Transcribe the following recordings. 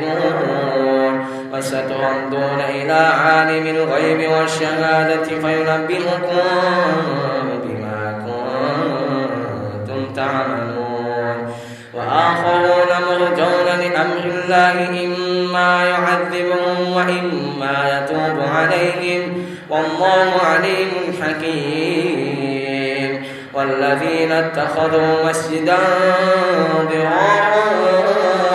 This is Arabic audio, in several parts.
والمؤمنون وستردون إلى عالم الغيب والشهادة فينبئكم بما كنتم تعملون. وآخرون مرجون لأمر الله إما يعذبهم وإما يتوب عليهم. والله عليم حكيم. والذين اتخذوا مسجدا ضرارا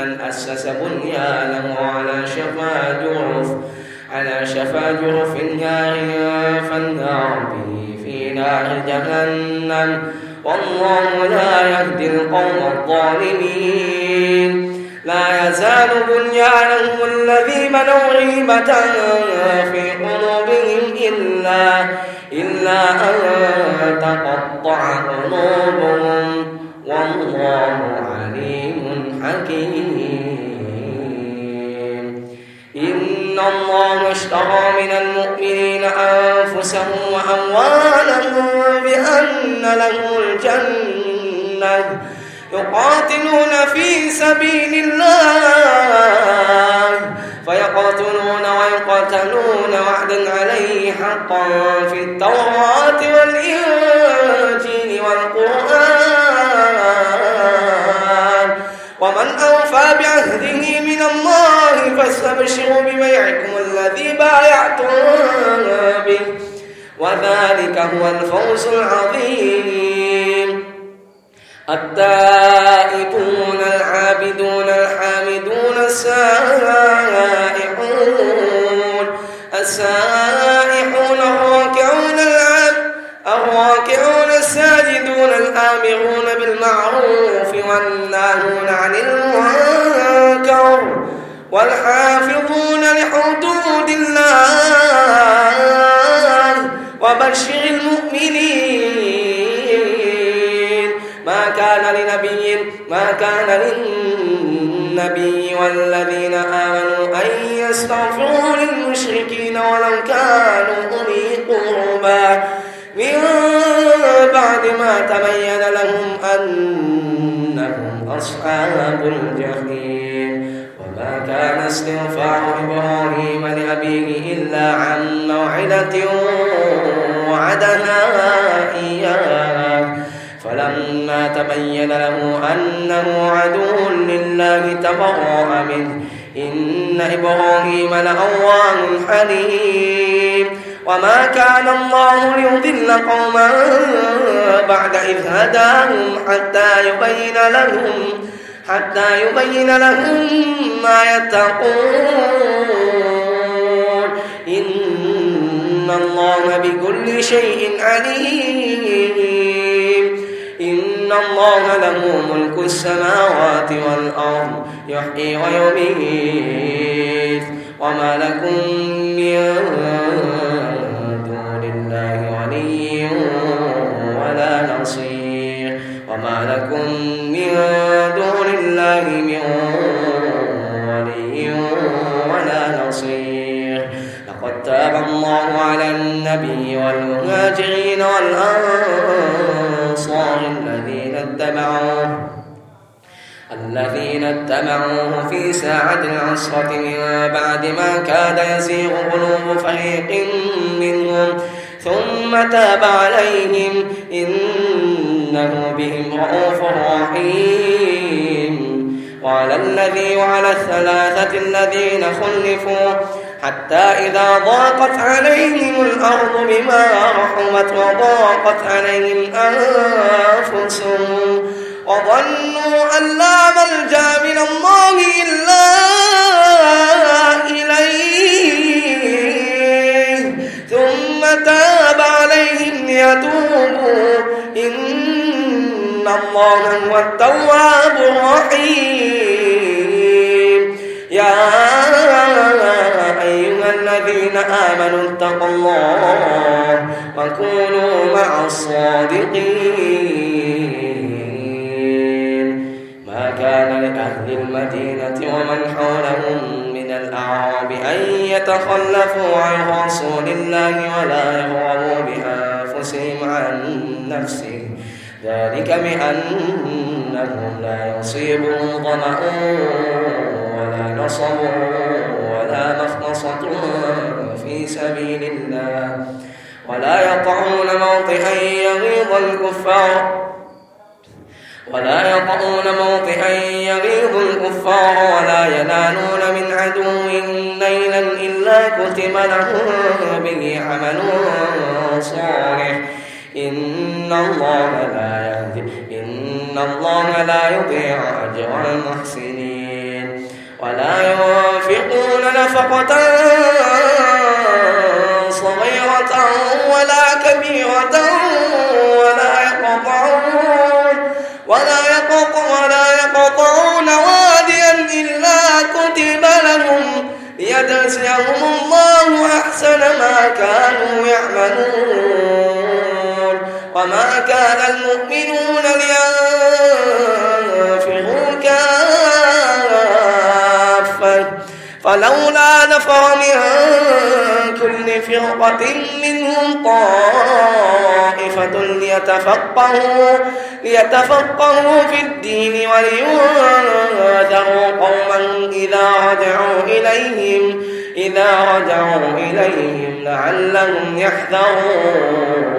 من أسس بنيانه على شفا جرف على شفا جرف نار فالنار به في نار جهنم. والله لا يهدي القوم الظالمين. لا يزال بنيانهم الذي بنوا ريبة في قلوبهم إلا إلا أن تقطع قلوبهم. الله اشترى من المؤمنين أنفسهم وأموالهم بأن لهم الجنة. يقاتلون في سبيل الله فيقاتلون ويقتلون وعدا عليه حقا في التوراة والإنجيل والقرآن. ومن أوفى بعهده من الله فاستبشروا ببيعكم الذي بايعتم به. وذلك هو الفوز العظيم. التائبون العابدون الحامدون السائحون. السائحون الراكعون العاب الراكعون الساجدون الآمرون بالمعروف والناهون عن المنكر. والحافظون لحدود الله وبشر المؤمنين. ما كان لنبي ما كان للنبي والذين آمنوا أن يستغفروا للمشركين ولو كانوا أولي قربى. من بعد ما تبين لهم أنهم أصحاب الجحيم. كان استغفار إبراهيم لأبيه إلا عن موعدة وعدها إياه. فلما تبين له أنه عدو لله تبرأ منه. إن إبراهيم لأواه حليم. وما كان الله ليضل قوما بعد إذ هداهم حتى يبين لهم حتى يبين لهم ما يتقون. إن الله بكل شيء عليم. إن الله له ملك السماوات والأرض يحيي ويميت. وما لكم من دون الله ولي ولا نصير. وما لكم من الله على النبي والمهاجرين والأنصار الذين اتبعوه الذين اتبعوه في ساعة العصرة من بعد ما كاد يزيغ قلوب فريق منهم. ثم تاب عليهم إنه بهم رؤوف رحيم. وعلى الذي وعلى الثلاثة الذين خلفوا حتى إذا ضاقت عليهم الأرض بما رحمت وضاقت عليهم أنفسهم وظنوا أن لا ملجأ من الله إلا إليه. ثم تاب عليهم ليتوبوا. إن الله هو التواب الرحيم. الذين آمنوا اتقوا الله وكونوا مع الصادقين. كان لأهل المدينة ومن حولهم من الأعراب أن يتخلفوا عن رسول الله ولا يهربوا بأنفسهم عن نفسه. ذلك بأنهم لا يصيبهم ظمأ ولا نصب ولا مخنصة في سبيل الله. ولا يطعون موطئا يغيظ الكفار. ولا يطؤون موطئا يغيظ الكفار ولا ينالون من عدو نيلا إلا كتب لهم به عمل صالح. إن الله لا يهدي إن الله لا يضيع أجر المحسنين. ولا ينفقون نفقة ليجزيهم الله أحسن ما كانوا يعملون. وما كان المؤمنون لينفروا كافة. فلولا نفر من كل فرقة منهم طائفة ليتفقهوا, ليتفقهوا في الدين ولينذروا قوما إذا رجعوا إليهم. إذا رجعوا إليهم لعلهم يحذرون.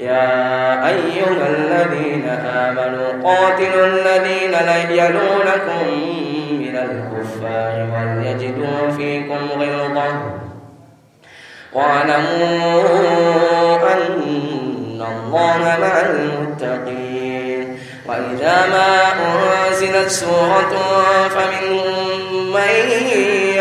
يا أيها الذين آمنوا قاتلوا الذين يلونكم من الكفار وليجدوا فيكم غلظة. واعلموا أن الله مع المتقين. وإذا ما أنزلت سورة فمنهم من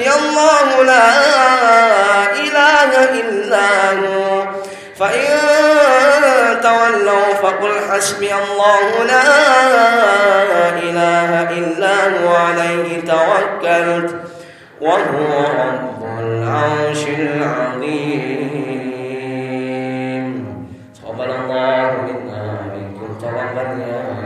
حسبي الله لا إله إلا هو. فإن تولوا فقل حسبي الله لا إله إلا هو عليه توكلت. وهو رب العرش العظيم. تقبل الله منا منكم. تقبل يا